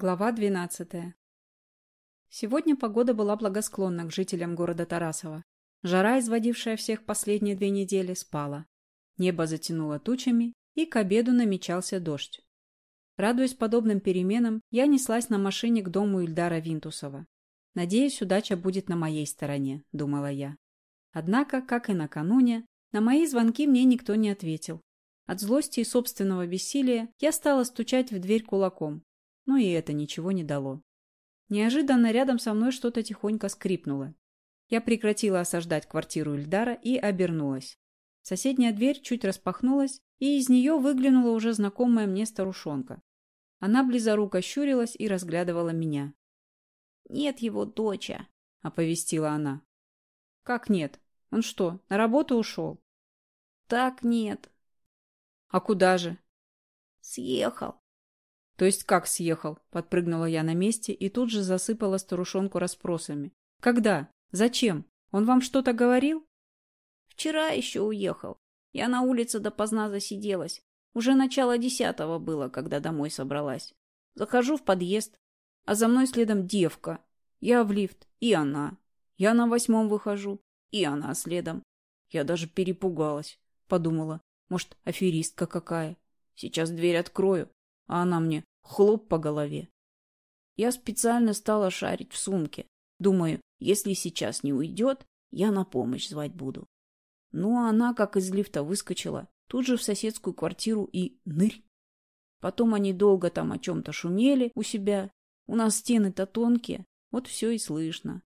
Глава 12. Сегодня погода была благосклонна к жителям города Тарасова. Жара, изводившая всех последние две недели, спала. Небо затянуло тучами, и к обеду намечался дождь. Радуясь подобным переменам, я неслась на машине к дому Ильдара Винтусова. «Надеюсь, удача будет на моей стороне», — думала я. Однако, как и накануне, на мои звонки мне никто не ответил. От злости и собственного бессилия я стала стучать в дверь кулаком, но и это ничего не дало. Неожиданно рядом со мной что-то тихонько скрипнуло. Я прекратила осаждать квартиру Ильдара и обернулась. Соседняя дверь чуть распахнулась, и из нее выглянула уже знакомая мне старушонка. Она близоруко щурилась и разглядывала меня. «Нет его, доча», — оповестила она. «Как нет? Он что, на работу ушел?» «Так нет». «А куда же?» «Съехал». То есть как съехал? Подпрыгнула я на месте и тут же засыпала старушонку расспросами. Когда? Зачем? Он вам что-то говорил? Вчера еще уехал. Я на улице допоздна засиделась. Уже начало десятого было, когда домой собралась. Захожу в подъезд, а за мной следом девка. Я в лифт, и она. Я на восьмом выхожу, и она следом. Я даже перепугалась. Подумала, может, аферистка какая. Сейчас дверь открою, а она мне хлоп по голове. Я специально стала шарить в сумке. Думаю, если сейчас не уйдет, я на помощь звать буду. Ну, а она, как из лифта выскочила, тут же в соседскую квартиру и нырь. Потом они долго там о чем-то шумели у себя. У нас стены-то тонкие, вот все и слышно.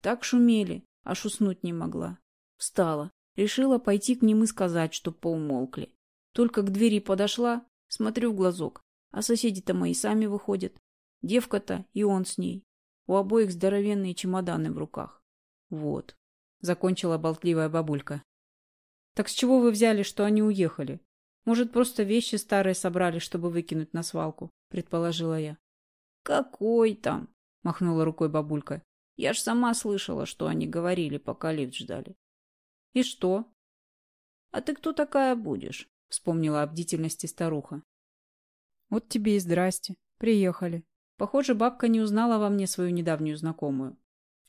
Так шумели, аж уснуть не могла. Встала, решила пойти к ним и сказать, чтоб поумолкли. Только к двери подошла, смотрю в глазок, а соседи-то мои сами выходят. Девка-то и он с ней. У обоих здоровенные чемоданы в руках. Вот. Закончила болтливая бабулька. Так с чего вы взяли, что они уехали? Может, просто вещи старые собрали, чтобы выкинуть на свалку? Предположила я. Какой там? Махнула рукой бабулька. Я ж сама слышала, что они говорили, пока лифт ждали. И что? А ты кто такая будешь? Вспомнила о бдительности старуха. Вот тебе и здрасте. Приехали. Похоже, бабка не узнала во мне свою недавнюю знакомую.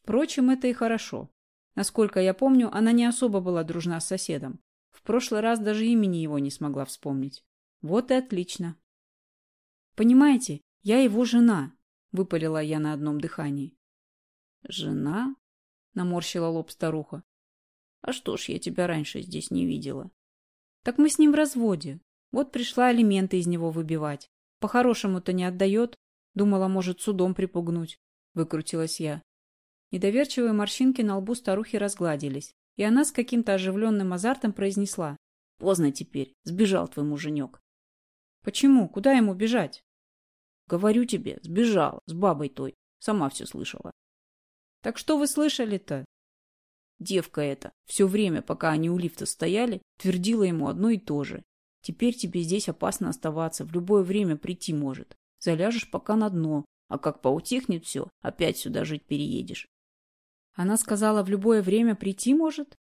Впрочем, это и хорошо. Насколько я помню, она не особо была дружна с соседом. В прошлый раз даже имени его не смогла вспомнить. Вот и отлично. Понимаете, я его жена, выпалила я на одном дыхании. Жена? Наморщила лоб старуха. А что ж я тебя раньше здесь не видела? Так мы с ним в разводе. Вот пришла алименты из него выбивать. По-хорошему-то не отдает. Думала, может, судом припугнуть. Выкрутилась я. Недоверчивые морщинки на лбу старухи разгладились, и она с каким-то оживленным азартом произнесла. «Поздно теперь. Сбежал твой муженек». «Почему? Куда ему бежать?» «Говорю тебе, сбежал. С бабой той. Сама все слышала». «Так что вы слышали-то?» Девка эта все время, пока они у лифта стояли, твердила ему одно и то же. Теперь тебе здесь опасно оставаться, в любое время прийти может. Заляжешь пока на дно, а как поутихнет все, опять сюда жить переедешь. Она сказала, в любое время прийти может?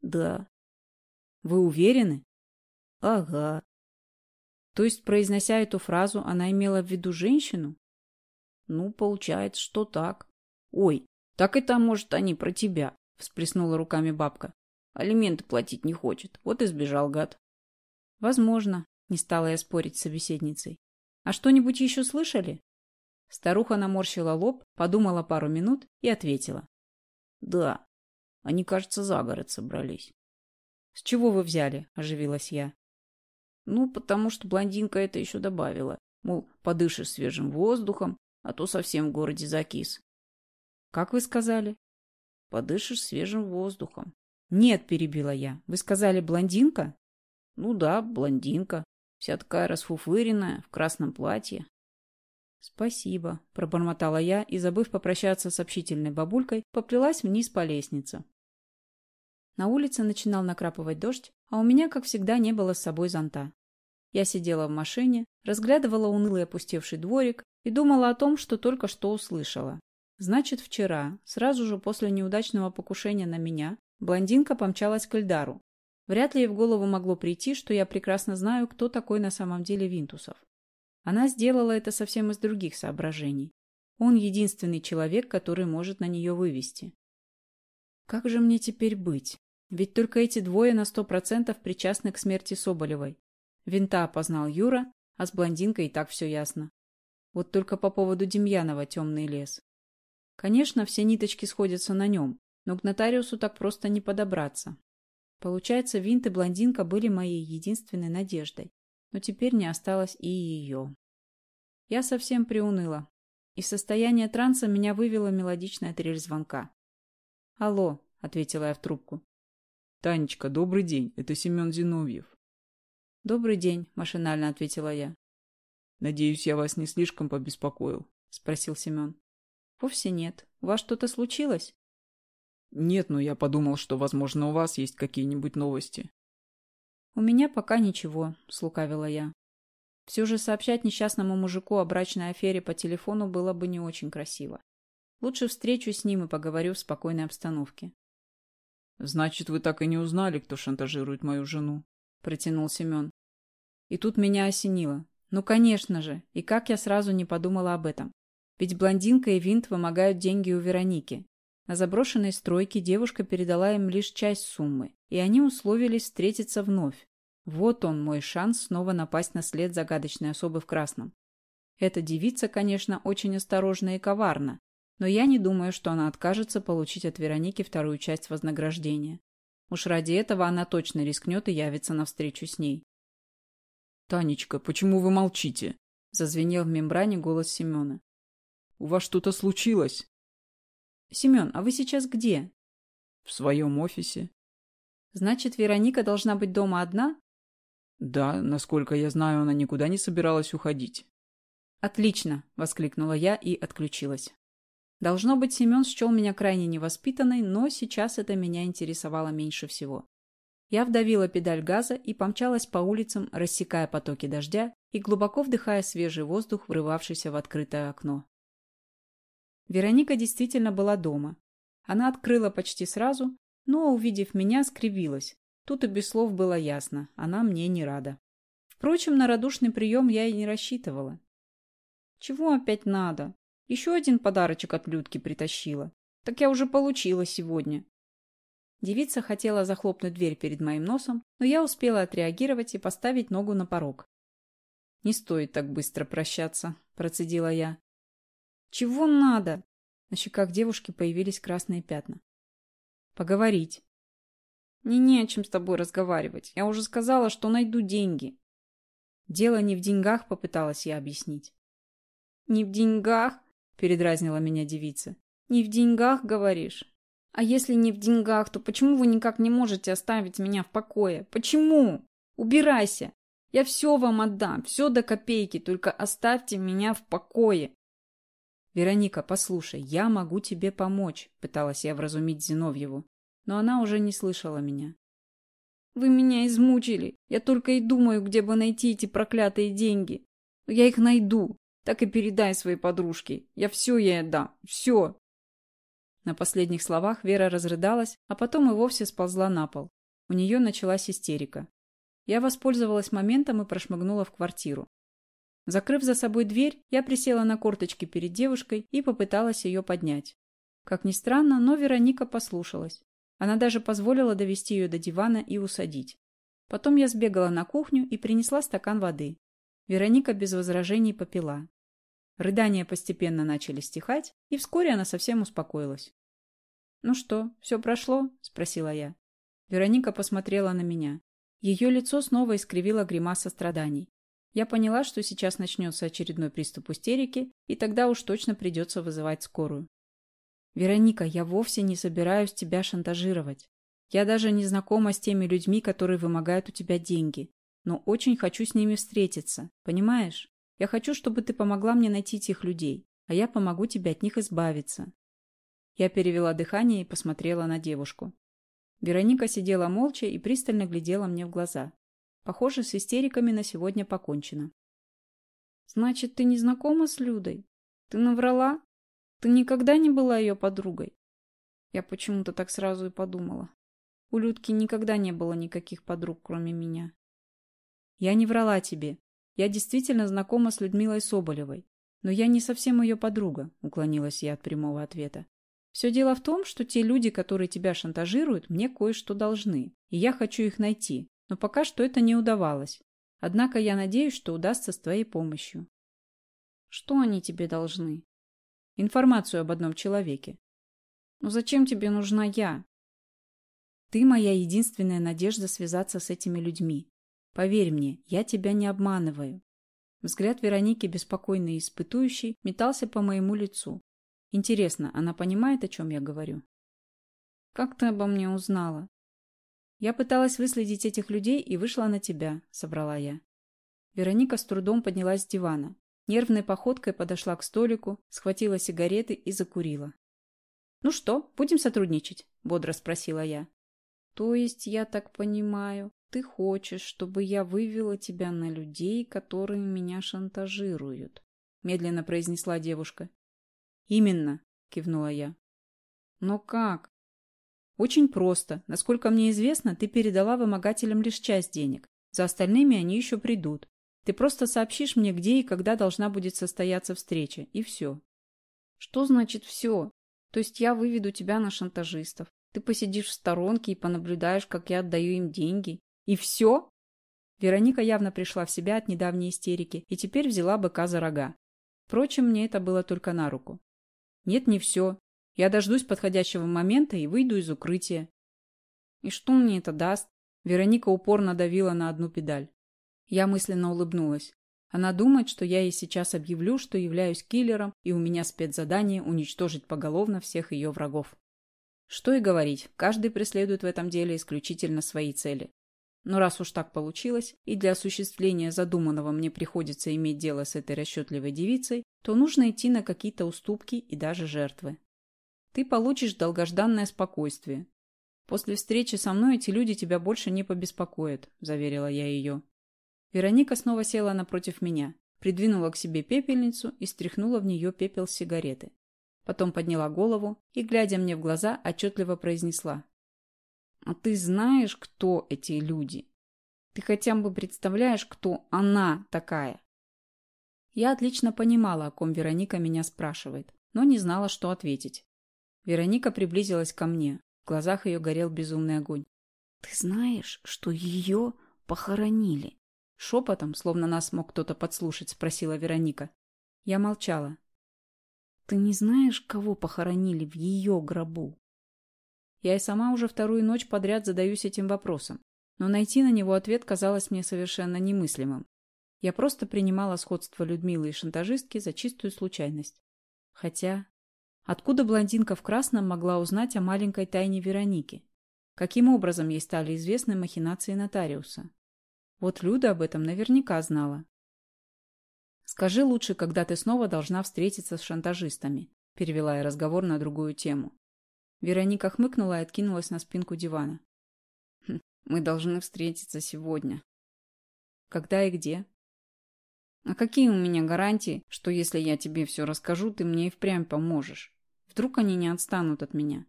Да. Вы уверены? Ага. То есть, произнося эту фразу, она имела в виду женщину? Ну, получается, что так. Ой, так и там, может, они про тебя, всплеснула руками бабка. Алименты платить не хочет, вот и сбежал гад. Возможно, не стала я спорить с собеседницей. А что-нибудь еще слышали? Старуха наморщила лоб, подумала пару минут и ответила. Да, они, кажется, за город собрались. С чего вы взяли? Оживилась я. Ну, потому что блондинка это еще добавила. Мол, подышишь свежим воздухом, а то совсем в городе закис. Как вы сказали? Подышишь свежим воздухом. Нет, перебила я. Вы сказали блондинка? Ну да, блондинка. Вся такая расфуфыренная, в красном платье. «Спасибо», — пробормотала я и, забыв попрощаться с общительной бабулькой, поплелась вниз по лестнице. На улице начинал накрапывать дождь, а у меня, как всегда, не было с собой зонта. Я сидела в машине, разглядывала унылый опустевший дворик и думала о том, что только что услышала. Значит, вчера, сразу же после неудачного покушения на меня, блондинка помчалась к Эльдару, Вряд ли ей в голову могло прийти, что я прекрасно знаю, кто такой на самом деле Винтусов. Она сделала это совсем из других соображений. Он единственный человек, который может на нее вывести. Как же мне теперь быть? Ведь только эти двое на сто процентов причастны к смерти Соболевой. Винта опознал Юра, а с блондинкой и так все ясно. Вот только по поводу Демьянова темный лес. Конечно, все ниточки сходятся на нем, но к нотариусу так просто не подобраться. Получается, Винт и блондинка были моей единственной надеждой, но теперь не осталось и ее. Я совсем приуныла. Из состояния транса меня вывела мелодичная трель звонка. «Алло», — ответила я в трубку. «Танечка, добрый день. Это Семен Зиновьев». «Добрый день», — машинально ответила я. «Надеюсь, я вас не слишком побеспокоил?» — спросил Семен. «Вовсе нет. У вас что-то случилось?» «Нет, но я подумал, что, возможно, у вас есть какие-нибудь новости». «У меня пока ничего», — слукавила я. Все же сообщать несчастному мужику о брачной афере по телефону было бы не очень красиво. Лучше встречусь с ним и поговорю в спокойной обстановке. «Значит, вы так и не узнали, кто шантажирует мою жену?» — протянул Семен. И тут меня осенило. Ну, конечно же. И как я сразу не подумала об этом. Ведь блондинка и Винт вымогают деньги у Вероники. На заброшенной стройке девушка передала им лишь часть суммы, и они условились встретиться вновь. Вот он, мой шанс снова напасть на след загадочной особы в красном. Эта девица, конечно, очень осторожна и коварна, но я не думаю, что она откажется получить от Вероники вторую часть вознаграждения. Уж ради этого она точно рискнет и явится навстречу с ней. «Танечка, почему вы молчите?» — зазвенел в мембране голос Семена. «У вас что-то случилось?» «Семен, а вы сейчас где?» «В своем офисе». «Значит, Вероника должна быть дома одна?» «Да, насколько я знаю, она никуда не собиралась уходить». «Отлично!» — воскликнула я и отключилась. Должно быть, Семен счел меня крайне невоспитанной, но сейчас это меня интересовало меньше всего. Я вдавила педаль газа и помчалась по улицам, рассекая потоки дождя и глубоко вдыхая свежий воздух, врывавшийся в открытое окно. Вероника действительно была дома. Она открыла почти сразу, но, увидев меня, скривилась. Тут и без слов было ясно, она мне не рада. Впрочем, на радушный прием я и не рассчитывала. Чего опять надо? Еще один подарочек от Людки притащила. Так я уже получила сегодня. Девица хотела захлопнуть дверь перед моим носом, но я успела отреагировать и поставить ногу на порог. «Не стоит так быстро прощаться», – процедила я. «Чего надо?» На щеках девушки появились красные пятна. «Поговорить». «Мне не о чем с тобой разговаривать. Я уже сказала, что найду деньги». «Дело не в деньгах», – попыталась я объяснить. «Не в деньгах?» – передразнила меня девица. «Не в деньгах, говоришь? А если не в деньгах, то почему вы никак не можете оставить меня в покое? Почему? Убирайся. Я все вам отдам, все до копейки, только оставьте меня в покое. Вероника, послушай, я могу тебе помочь, пыталась я вразумить Зиновьеву, но она уже не слышала меня. Вы меня измучили. Я только и думаю, где бы найти эти проклятые деньги. Но я их найду. Так и передай своей подружке. Я все ей отдам. Все. На последних словах Вера разрыдалась, а потом и вовсе сползла на пол. У нее началась истерика. Я воспользовалась моментом и прошмыгнула в квартиру. Закрыв за собой дверь, я присела на корточки перед девушкой и попыталась ее поднять. Как ни странно, но Вероника послушалась. Она даже позволила довести ее до дивана и усадить. Потом я сбегала на кухню и принесла стакан воды. Вероника без возражений попила. Рыдания постепенно начали стихать, и вскоре она совсем успокоилась. «Ну что, все прошло?» – спросила я. Вероника посмотрела на меня. Ее лицо снова искривило гримаса страданий. Я поняла, что сейчас начнется очередной приступ истерики, и тогда уж точно придется вызывать скорую. «Вероника, я вовсе не собираюсь тебя шантажировать. Я даже не знакома с теми людьми, которые вымогают у тебя деньги, но очень хочу с ними встретиться, понимаешь?» Я хочу, чтобы ты помогла мне найти этих людей, а я помогу тебе от них избавиться. Я перевела дыхание и посмотрела на девушку. Вероника сидела молча и пристально глядела мне в глаза. Похоже, с истериками на сегодня покончено. «Значит, ты не знакома с Людой? Ты наврала? Ты никогда не была ее подругой?» Я почему-то так сразу и подумала. У Людки никогда не было никаких подруг, кроме меня. «Я не врала тебе. Я действительно знакома с Людмилой Соболевой, но я не совсем ее подруга, уклонилась я от прямого ответа. Все дело в том, что те люди, которые тебя шантажируют, мне кое-что должны, и я хочу их найти, но пока что это не удавалось. Однако я надеюсь, что удастся с твоей помощью. Что они тебе должны? Информацию об одном человеке. Но зачем тебе нужна я? Ты моя единственная надежда связаться с этими людьми. Поверь мне, я тебя не обманываю. Взгляд Вероники, беспокойный и испытующий, метался по моему лицу. Интересно, она понимает, о чем я говорю? Как ты обо мне узнала? Я пыталась выследить этих людей и вышла на тебя, собрала я. Вероника с трудом поднялась с дивана. Нервной походкой подошла к столику, схватила сигареты и закурила. «Ну что, будем сотрудничать?» – бодро спросила я. «То есть, я так понимаю, ты хочешь, чтобы я вывела тебя на людей, которые меня шантажируют?» – медленно произнесла девушка. «Именно», – кивнула я. «Но как?» «Очень просто. Насколько мне известно, ты передала вымогателям лишь часть денег. За остальными они еще придут. Ты просто сообщишь мне, где и когда должна будет состояться встреча, и все. Что значит все? То есть я выведу тебя на шантажистов. Ты посидишь в сторонке и понаблюдаешь, как я отдаю им деньги. И все? Вероника явно пришла в себя от недавней истерики и теперь взяла быка за рога. Впрочем, мне это было только на руку. Нет, не все. Я дождусь подходящего момента и выйду из укрытия. И что мне это даст? Вероника упорно давила на одну педаль. Я мысленно улыбнулась. Она думает, что я ей сейчас объявлю, что являюсь киллером, и у меня спецзадание уничтожить поголовно всех ее врагов. Что и говорить, каждый преследует в этом деле исключительно свои цели. Но раз уж так получилось, и для осуществления задуманного мне приходится иметь дело с этой расчетливой девицей, то нужно идти на какие-то уступки и даже жертвы. Ты получишь долгожданное спокойствие. После встречи со мной эти люди тебя больше не побеспокоят, заверила я ее. Вероника снова села напротив меня, придвинула к себе пепельницу и стряхнула в нее пепел с сигареты. Потом подняла голову и, глядя мне в глаза, отчетливо произнесла. «А ты знаешь, кто эти люди? Ты хотя бы представляешь, кто она такая?» Я отлично понимала, о ком Вероника меня спрашивает, но не знала, что ответить. Вероника приблизилась ко мне. В глазах ее горел безумный огонь. «Ты знаешь, что ее похоронили?» Шепотом, словно нас мог кто-то подслушать, спросила Вероника. Я молчала. «Ты не знаешь, кого похоронили в ее гробу?» Я и сама уже вторую ночь подряд задаюсь этим вопросом, но найти на него ответ казалось мне совершенно немыслимым. Я просто принимала сходство Людмилы и шантажистки за чистую случайность. Хотя, откуда блондинка в красном могла узнать о маленькой тайне Вероники? Каким образом ей стали известны махинации нотариуса? Вот Люда об этом наверняка знала. «Скажи лучше, когда ты снова должна встретиться с шантажистами», перевела я разговор на другую тему. Вероника хмыкнула и откинулась на спинку дивана. «Хм, «Мы должны встретиться сегодня». «Когда и где?» «А какие у меня гарантии, что если я тебе все расскажу, ты мне и впрямь поможешь? Вдруг они не отстанут от меня?»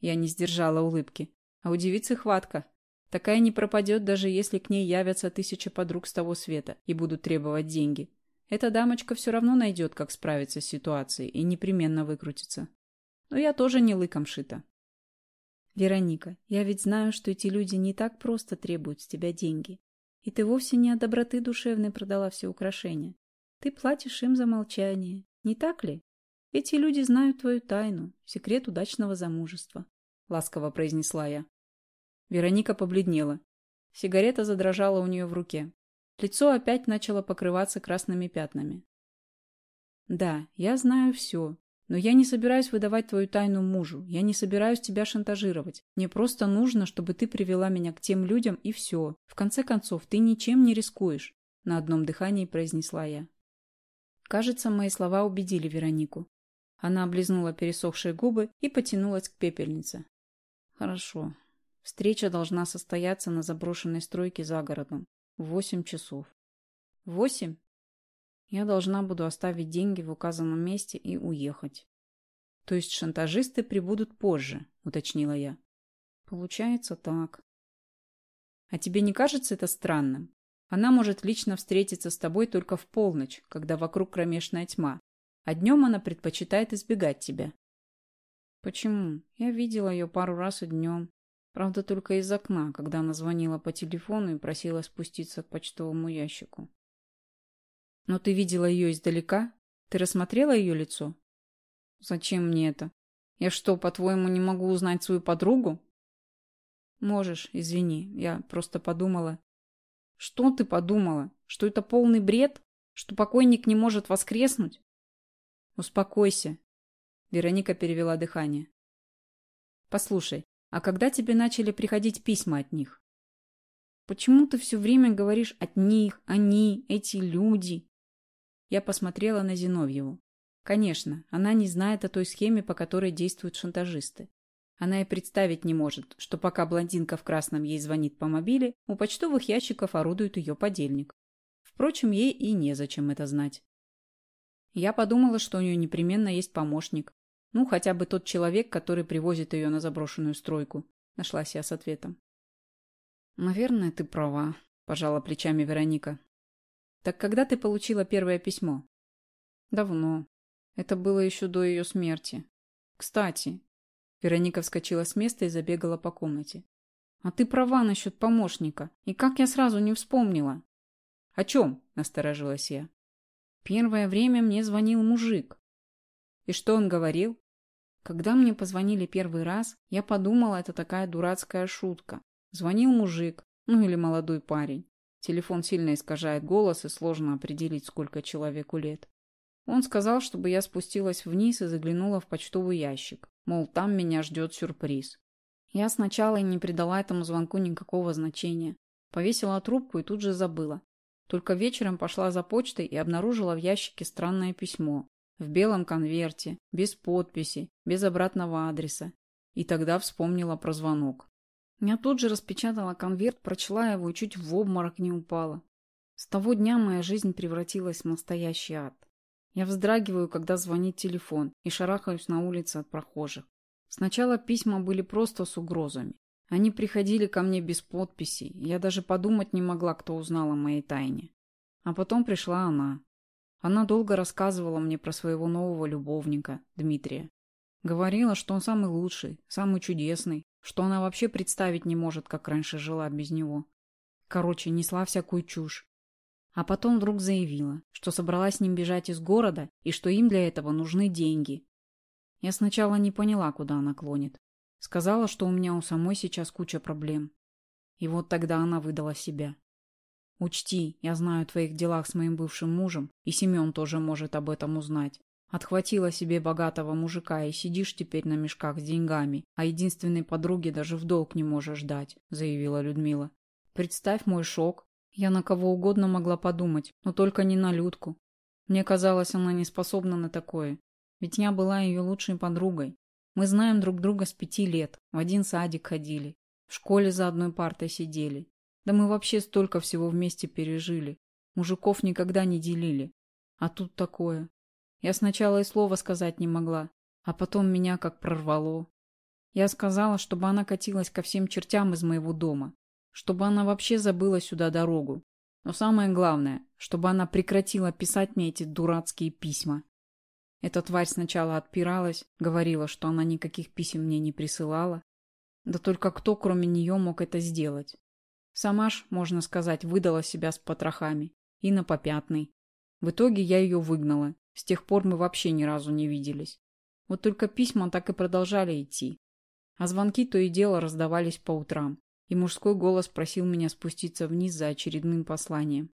Я не сдержала улыбки. А у девицы хватка. Такая не пропадет, даже если к ней явятся тысяча подруг с того света и будут требовать деньги. Эта дамочка все равно найдет, как справиться с ситуацией и непременно выкрутится. Но я тоже не лыком шита. Вероника, я ведь знаю, что эти люди не так просто требуют с тебя деньги. И ты вовсе не от доброты душевной продала все украшения. Ты платишь им за молчание, не так ли? Эти люди знают твою тайну, секрет удачного замужества, — ласково произнесла я. Вероника побледнела. Сигарета задрожала у нее в руке. Лицо опять начало покрываться красными пятнами. «Да, я знаю все. Но я не собираюсь выдавать твою тайну мужу. Я не собираюсь тебя шантажировать. Мне просто нужно, чтобы ты привела меня к тем людям, и все. В конце концов, ты ничем не рискуешь», — на одном дыхании произнесла я. Кажется, мои слова убедили Веронику. Она облизнула пересохшие губы и потянулась к пепельнице. «Хорошо, Встреча должна состояться на заброшенной стройке за городом. В восемь часов. Восемь? Я должна буду оставить деньги в указанном месте и уехать. То есть шантажисты прибудут позже, уточнила я. Получается так. А тебе не кажется это странным? Она может лично встретиться с тобой только в полночь, когда вокруг кромешная тьма, а днем она предпочитает избегать тебя. Почему? Я видела ее пару раз и днем. Правда, только из окна, когда она звонила по телефону и просила спуститься к почтовому ящику. Но ты видела ее издалека? Ты рассмотрела ее лицо? Зачем мне это? Я что, по-твоему, не могу узнать свою подругу? Можешь, извини, я просто подумала. Что ты подумала? Что это полный бред? Что покойник не может воскреснуть? Успокойся. Вероника перевела дыхание. Послушай, а когда тебе начали приходить письма от них? Почему ты все время говоришь от них, они, эти люди? Я посмотрела на Зиновьеву. Конечно, она не знает о той схеме, по которой действуют шантажисты. Она и представить не может, что пока блондинка в красном ей звонит по мобиле, у почтовых ящиков орудует ее подельник. Впрочем, ей и незачем это знать. Я подумала, что у нее непременно есть помощник. Ну, хотя бы тот человек, который привозит ее на заброшенную стройку. Нашлась я с ответом. «Наверное, ты права», – пожала плечами Вероника. «Так когда ты получила первое письмо?» «Давно. Это было еще до ее смерти. Кстати...» Вероника вскочила с места и забегала по комнате. «А ты права насчет помощника. И как я сразу не вспомнила?» «О чем?» – насторожилась я. «Первое время мне звонил мужик». «И что он говорил?» Когда мне позвонили первый раз, я подумала, это такая дурацкая шутка. Звонил мужик, ну или молодой парень. Телефон сильно искажает голос, и сложно определить, сколько человеку лет. Он сказал, чтобы я спустилась вниз и заглянула в почтовый ящик. Мол, там меня ждет сюрприз. Я сначала и не придала этому звонку никакого значения. Повесила трубку и тут же забыла. Только вечером пошла за почтой и обнаружила в ящике странное письмо. В белом конверте, без подписи, без обратного адреса. И тогда вспомнила про звонок. Я тут же распечатала конверт, прочла его и чуть в обморок не упала. С того дня моя жизнь превратилась в настоящий ад. Я вздрагиваю, когда звонит телефон, и шарахаюсь на улице от прохожих. Сначала письма были просто с угрозами. Они приходили ко мне без подписей, я даже подумать не могла, кто узнал о моей тайне. А потом пришла она. Она долго рассказывала мне про своего нового любовника, Дмитрия. Говорила, что он самый лучший, самый чудесный, что она вообще представить не может, как раньше жила без него. Короче, несла всякую чушь. А потом вдруг заявила, что собралась с ним бежать из города и что им для этого нужны деньги. Я сначала не поняла, куда она клонит. Сказала, что у меня у самой сейчас куча проблем. И вот тогда она выдала себя. Учти, я знаю о твоих делах с моим бывшим мужем, и Семен тоже может об этом узнать. Отхватила себе богатого мужика и сидишь теперь на мешках с деньгами, а единственной подруге даже в долг не можешь дать», — заявила Людмила. «Представь мой шок. Я на кого угодно могла подумать, но только не на Людку. Мне казалось, она не способна на такое. Ведь я была ее лучшей подругой. Мы знаем друг друга с пяти лет, в один садик ходили, в школе за одной партой сидели. Да мы вообще столько всего вместе пережили. Мужиков никогда не делили. А тут такое. Я сначала и слова сказать не могла, а потом меня как прорвало. Я сказала, чтобы она катилась ко всем чертям из моего дома, чтобы она вообще забыла сюда дорогу. Но самое главное, чтобы она прекратила писать мне эти дурацкие письма. Эта тварь сначала отпиралась, говорила, что она никаких писем мне не присылала. Да только кто, кроме нее, мог это сделать? Сама ж, можно сказать, выдала себя с потрохами. И на попятный. В итоге я ее выгнала, с тех пор мы вообще ни разу не виделись. Вот только письма так и продолжали идти. А звонки то и дело раздавались по утрам, и мужской голос просил меня спуститься вниз за очередным посланием.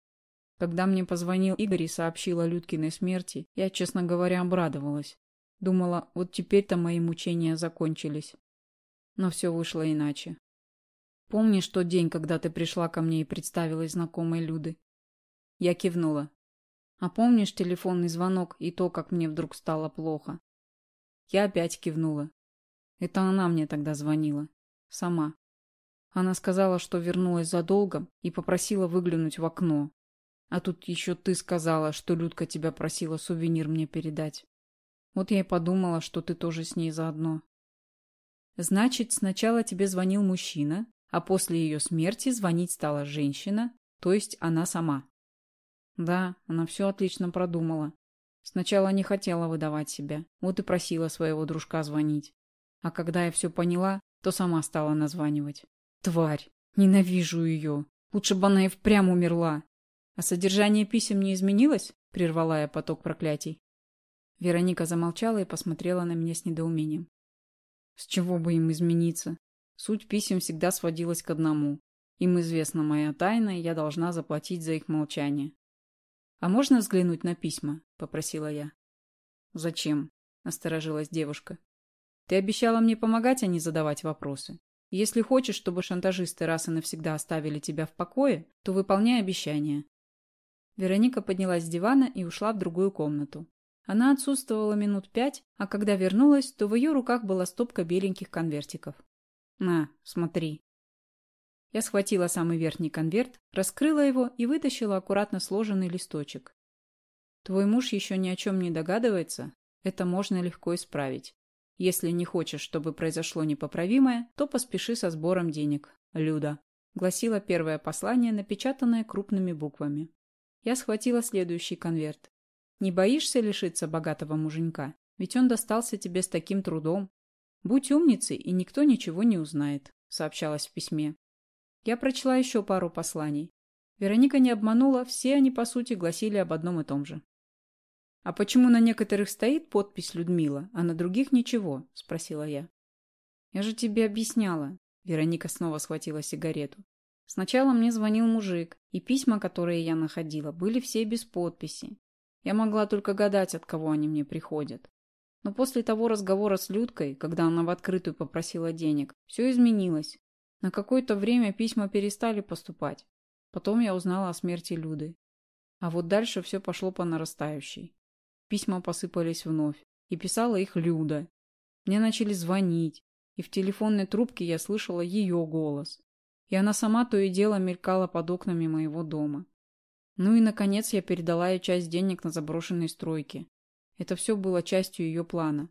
Когда мне позвонил Игорь и сообщил о Людкиной смерти, я, честно говоря, обрадовалась. Думала, вот теперь-то мои мучения закончились. Но все вышло иначе. Помнишь тот день, когда ты пришла ко мне и представилась знакомой Люды? Я кивнула. А помнишь телефонный звонок и то, как мне вдруг стало плохо? Я опять кивнула. Это она мне тогда звонила. Сама. Она сказала, что вернулась за долгом и попросила выглянуть в окно. А тут еще ты сказала, что Людка тебя просила сувенир мне передать. Вот я и подумала, что ты тоже с ней заодно. Значит, сначала тебе звонил мужчина, а после ее смерти звонить стала женщина, То есть она сама. Да, она все отлично продумала. Сначала не хотела выдавать себя, вот и просила своего дружка звонить. А когда я все поняла, то сама стала названивать. Тварь! Ненавижу ее! Лучше бы она и впрямь умерла. А содержание писем не изменилось? Прервала я поток проклятий. Вероника замолчала и посмотрела на меня с недоумением. С чего бы им измениться? Суть писем всегда сводилась к одному. Им известна моя тайна, и я должна заплатить за их молчание. «А можно взглянуть на письма?» — попросила я. «Зачем?» — насторожилась девушка. «Ты обещала мне помогать, а не задавать вопросы. Если хочешь, чтобы шантажисты раз и навсегда оставили тебя в покое, то выполняй обещание». Вероника поднялась с дивана и ушла в другую комнату. Она отсутствовала минут пять, а когда вернулась, то в ее руках была стопка беленьких конвертиков. «На, смотри». Я схватила самый верхний конверт, раскрыла его и вытащила аккуратно сложенный листочек. Твой муж еще ни о чем не догадывается? Это можно легко исправить. Если не хочешь, чтобы произошло непоправимое, то поспеши со сбором денег. Люда. Гласило первое послание, напечатанное крупными буквами. Я схватила следующий конверт. Не боишься лишиться богатого муженька? Ведь он достался тебе с таким трудом. Будь умницей, и никто ничего не узнает, сообщалось в письме. Я прочла еще пару посланий. Вероника не обманула, все они, по сути, гласили об одном и том же. «А почему на некоторых стоит подпись Людмила, а на других ничего?» – спросила я. «Я же тебе объясняла». Вероника снова схватила сигарету. Сначала мне звонил мужик, и письма, которые я находила, были все без подписи. Я могла только гадать, от кого они мне приходят. Но после того разговора с Людкой, когда она в открытую попросила денег, все изменилось. На какое-то время письма перестали поступать. Потом я узнала о смерти Люды. А вот дальше все пошло по нарастающей. Письма посыпались вновь, и писала их Люда. Мне начали звонить, и в телефонной трубке я слышала ее голос. И она сама то и дело мелькала под окнами моего дома. Ну и, наконец, я передала ей часть денег на заброшенные стройки. Это все было частью ее плана.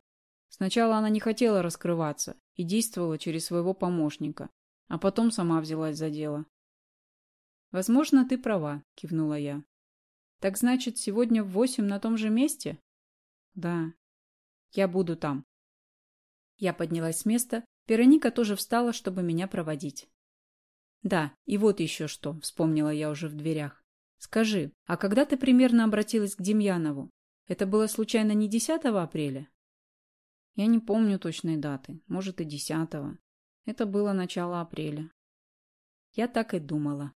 Сначала она не хотела раскрываться и действовала через своего помощника, а потом сама взялась за дело. «Возможно, ты права», — кивнула я. «Так значит, сегодня в восемь на том же месте?» «Да. Я буду там». Я поднялась с места, Вероника тоже встала, чтобы меня проводить. «Да, и вот еще что», — вспомнила я уже в дверях. Скажи, а когда ты примерно обратилась к Демьянову? Это было случайно не 10 апреля? Я не помню точной даты, может и 10. Это было начало апреля. Я так и думала.